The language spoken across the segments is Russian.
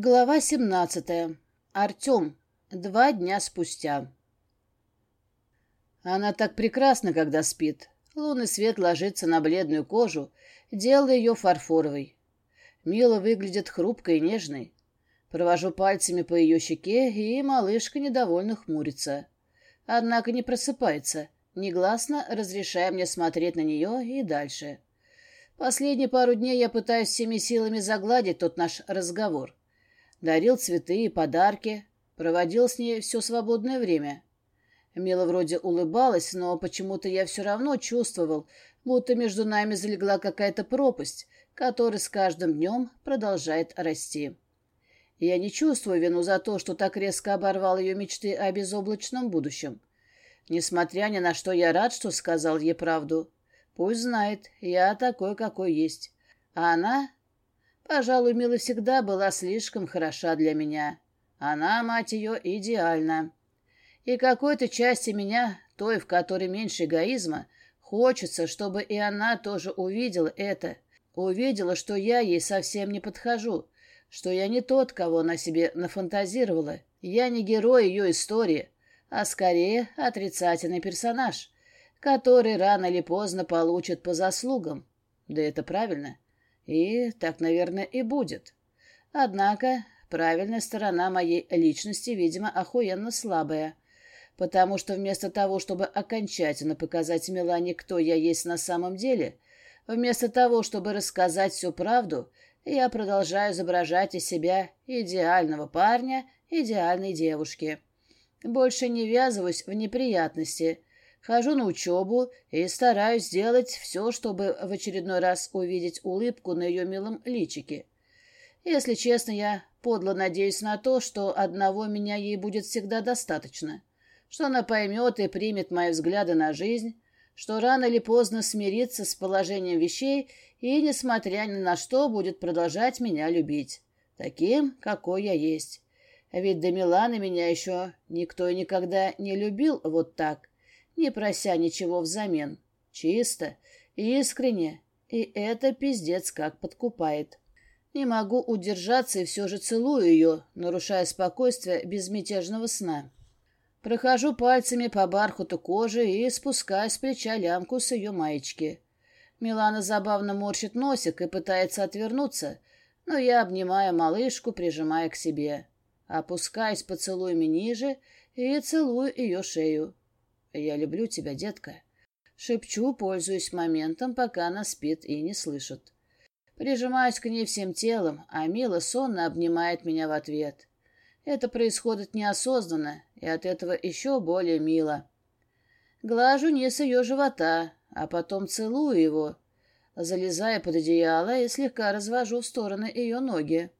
Глава 17. Артем. Два дня спустя. Она так прекрасна, когда спит. Лунный свет ложится на бледную кожу, делая ее фарфоровой. Мила выглядит хрупкой и нежной. Провожу пальцами по ее щеке, и малышка недовольно хмурится. Однако не просыпается, негласно разрешая мне смотреть на нее и дальше. Последние пару дней я пытаюсь всеми силами загладить тот наш разговор. Дарил цветы и подарки, проводил с ней все свободное время. Мила вроде улыбалась, но почему-то я все равно чувствовал, будто между нами залегла какая-то пропасть, которая с каждым днем продолжает расти. Я не чувствую вину за то, что так резко оборвал ее мечты о безоблачном будущем. Несмотря ни на что, я рад, что сказал ей правду. Пусть знает, я такой, какой есть. А она Пожалуй, Мила всегда была слишком хороша для меня. Она, мать ее, идеальна. И какой-то части меня, той, в которой меньше эгоизма, хочется, чтобы и она тоже увидела это. Увидела, что я ей совсем не подхожу, что я не тот, кого она себе нафантазировала. Я не герой ее истории, а скорее отрицательный персонаж, который рано или поздно получит по заслугам. Да это правильно. И так, наверное, и будет. Однако правильная сторона моей личности, видимо, охуенно слабая. Потому что вместо того, чтобы окончательно показать Милане, кто я есть на самом деле, вместо того, чтобы рассказать всю правду, я продолжаю изображать из себя идеального парня, идеальной девушки. Больше не ввязываюсь в неприятности, Хожу на учебу и стараюсь сделать все, чтобы в очередной раз увидеть улыбку на ее милом личике. Если честно, я подло надеюсь на то, что одного меня ей будет всегда достаточно, что она поймет и примет мои взгляды на жизнь, что рано или поздно смирится с положением вещей и, несмотря ни на что, будет продолжать меня любить, таким, какой я есть. Ведь до Миланы меня еще никто и никогда не любил вот так, не прося ничего взамен. Чисто, искренне, и это пиздец как подкупает. Не могу удержаться и все же целую ее, нарушая спокойствие безмятежного сна. Прохожу пальцами по бархату кожи и спускаю с плеча лямку с ее маечки. Милана забавно морщит носик и пытается отвернуться, но я обнимаю малышку, прижимая к себе. Опускаюсь поцелуями ниже и целую ее шею. «Я люблю тебя, детка». Шепчу, пользуясь моментом, пока она спит и не слышит. Прижимаюсь к ней всем телом, а Мила сонно обнимает меня в ответ. Это происходит неосознанно, и от этого еще более мило. Глажу низ ее живота, а потом целую его, залезая под одеяло и слегка развожу в стороны ее ноги.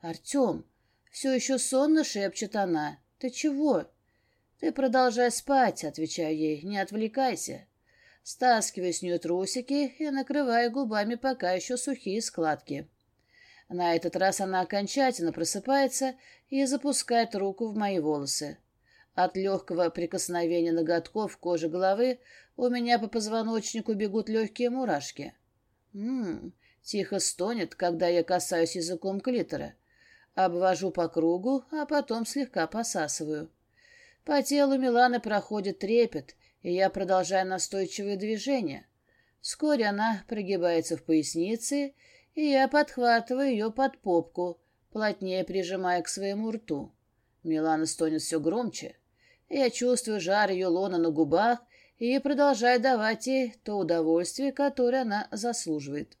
«Артем!» — все еще сонно шепчет она. «Ты чего?» «Ты продолжай спать», — отвечаю ей, — «не отвлекайся». Стаскиваю с нее трусики и накрываю губами пока еще сухие складки. На этот раз она окончательно просыпается и запускает руку в мои волосы. От легкого прикосновения ноготков кожи головы у меня по позвоночнику бегут легкие мурашки. Ммм, тихо стонет, когда я касаюсь языком клитора. Обвожу по кругу, а потом слегка посасываю. По телу Миланы проходит трепет, и я продолжаю настойчивые движения. Вскоре она прогибается в пояснице, и я подхватываю ее под попку, плотнее прижимая к своему рту. Милана стонет все громче. Я чувствую жар ее лона на губах и продолжаю давать ей то удовольствие, которое она заслуживает.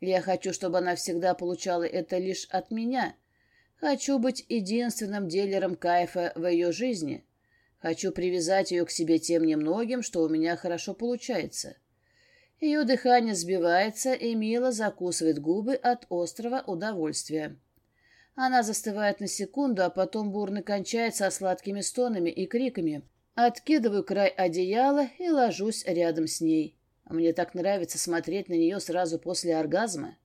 Я хочу, чтобы она всегда получала это лишь от меня — Хочу быть единственным дилером кайфа в ее жизни. Хочу привязать ее к себе тем немногим, что у меня хорошо получается. Ее дыхание сбивается, и Мила закусывает губы от острого удовольствия. Она застывает на секунду, а потом бурно кончается сладкими стонами и криками. Откидываю край одеяла и ложусь рядом с ней. Мне так нравится смотреть на нее сразу после оргазма.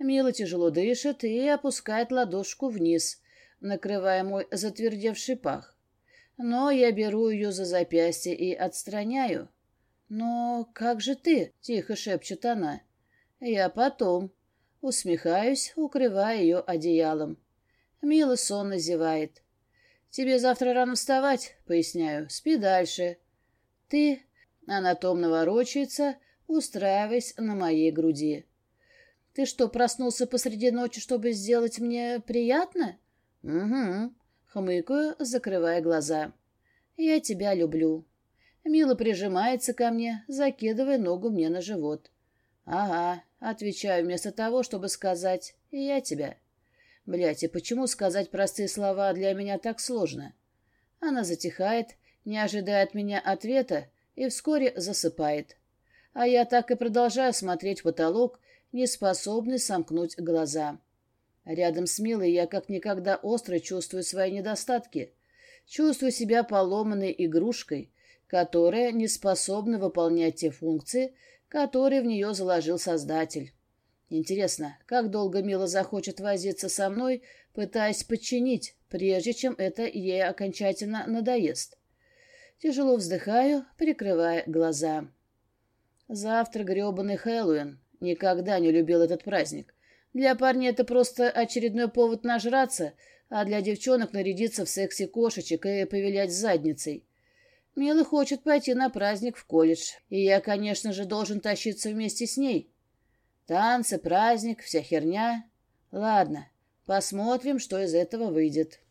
Мила тяжело дышит и опускает ладошку вниз, накрывая мой затвердевший пах. Но я беру ее за запястье и отстраняю. «Но как же ты?» — тихо шепчет она. «Я потом». Усмехаюсь, укрывая ее одеялом. Мила сонно зевает. «Тебе завтра рано вставать», — поясняю. «Спи дальше». «Ты...» — она томно ворочается, устраиваясь на моей груди. «Ты что, проснулся посреди ночи, чтобы сделать мне приятно?» «Угу», — хмыкаю, закрывая глаза. «Я тебя люблю». Мила прижимается ко мне, закидывая ногу мне на живот. «Ага», — отвечаю вместо того, чтобы сказать «я тебя». Блядь, и почему сказать простые слова для меня так сложно? Она затихает, не ожидая от меня ответа, и вскоре засыпает. А я так и продолжаю смотреть в потолок, не способный сомкнуть глаза. Рядом с Милой я как никогда остро чувствую свои недостатки. Чувствую себя поломанной игрушкой, которая не способна выполнять те функции, которые в нее заложил Создатель. Интересно, как долго Мила захочет возиться со мной, пытаясь подчинить, прежде чем это ей окончательно надоест? Тяжело вздыхаю, прикрывая глаза. Завтра гребаный Хэллоуин. Никогда не любил этот праздник. Для парней это просто очередной повод нажраться, а для девчонок нарядиться в секси-кошечек и повилять задницей. Мила хочет пойти на праздник в колледж, и я, конечно же, должен тащиться вместе с ней. Танцы, праздник, вся херня. Ладно, посмотрим, что из этого выйдет.